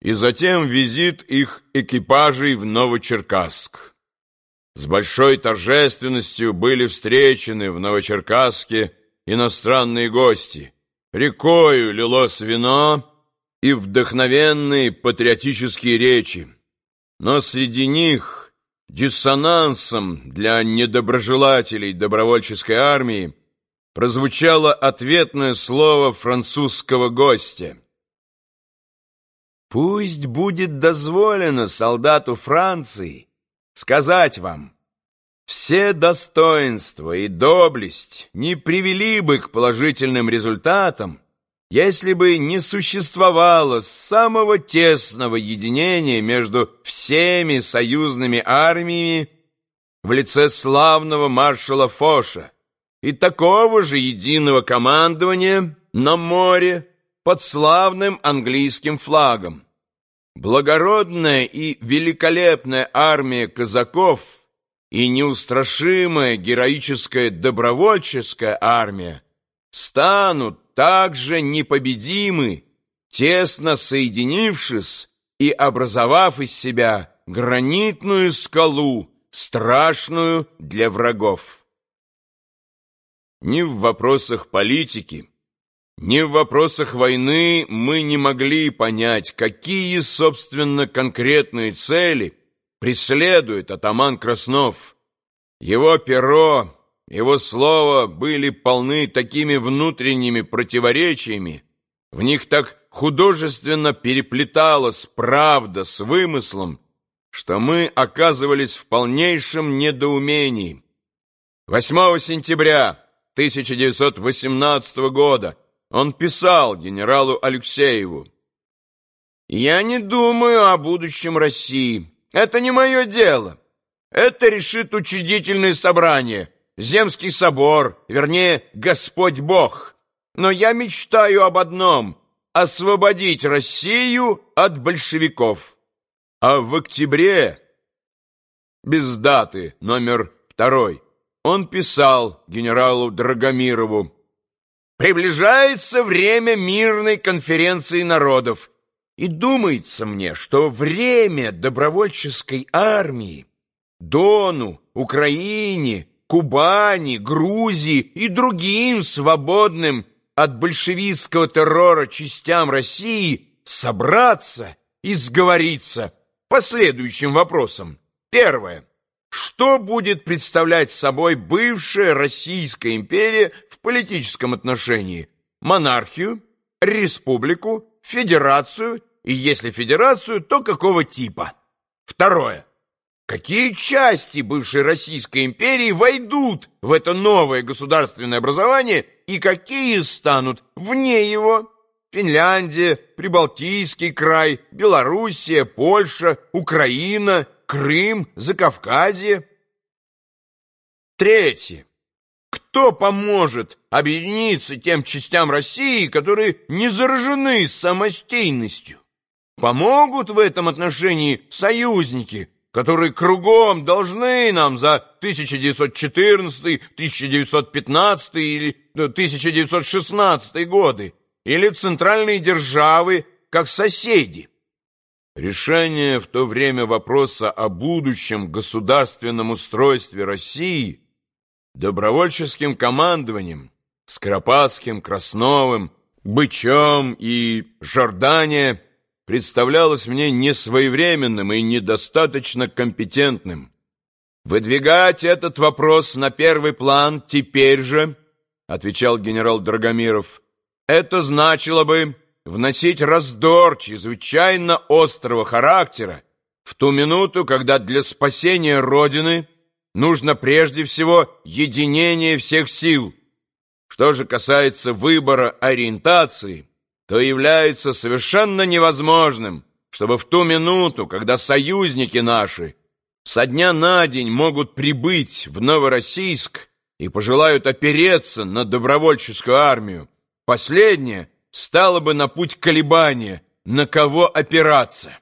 и затем визит их экипажей в Новочеркасск. С большой торжественностью были встречены в Новочеркасске иностранные гости. Рекою лилось вино и вдохновенные патриотические речи. Но среди них диссонансом для недоброжелателей добровольческой армии прозвучало ответное слово французского гостя. «Пусть будет дозволено солдату Франции сказать вам, все достоинства и доблесть не привели бы к положительным результатам, если бы не существовало самого тесного единения между всеми союзными армиями в лице славного маршала Фоша и такого же единого командования на море под славным английским флагом. Благородная и великолепная армия казаков и неустрашимая героическая добровольческая армия станут также непобедимы, тесно соединившись и образовав из себя гранитную скалу, страшную для врагов. Ни в вопросах политики, ни в вопросах войны мы не могли понять, какие, собственно, конкретные цели преследует атаман Краснов. Его перо, его слово были полны такими внутренними противоречиями, в них так художественно переплеталась правда с вымыслом, что мы оказывались в полнейшем недоумении. 8 сентября 1918 года он писал генералу Алексееву, «Я не думаю о будущем России. Это не мое дело. Это решит учредительное собрание, Земский собор, вернее, Господь Бог. Но я мечтаю об одном — освободить Россию от большевиков». А в октябре, без даты, номер второй, он писал генералу Драгомирову, Приближается время мирной конференции народов, и думается мне, что время добровольческой армии Дону, Украине, Кубани, Грузии и другим свободным от большевистского террора частям России собраться и сговориться по следующим вопросам. Первое. Что будет представлять собой бывшая Российская империя в политическом отношении? Монархию, республику, федерацию, и если федерацию, то какого типа? Второе. Какие части бывшей Российской империи войдут в это новое государственное образование и какие станут вне его? Финляндия, Прибалтийский край, Белоруссия, Польша, Украина – Крым, Закавказье. Третье. Кто поможет объединиться тем частям России, которые не заражены самостейностью? Помогут в этом отношении союзники, которые кругом должны нам за 1914, 1915 или 1916 годы, или центральные державы, как соседи. Решение в то время вопроса о будущем государственном устройстве России добровольческим командованием Скоропадским, Красновым, Бычом и Жордания представлялось мне несвоевременным и недостаточно компетентным. «Выдвигать этот вопрос на первый план теперь же», отвечал генерал Драгомиров, «это значило бы вносить раздор чрезвычайно острого характера в ту минуту, когда для спасения Родины нужно прежде всего единение всех сил. Что же касается выбора ориентации, то является совершенно невозможным, чтобы в ту минуту, когда союзники наши со дня на день могут прибыть в Новороссийск и пожелают опереться на добровольческую армию, последняя стало бы на путь колебания, на кого опираться.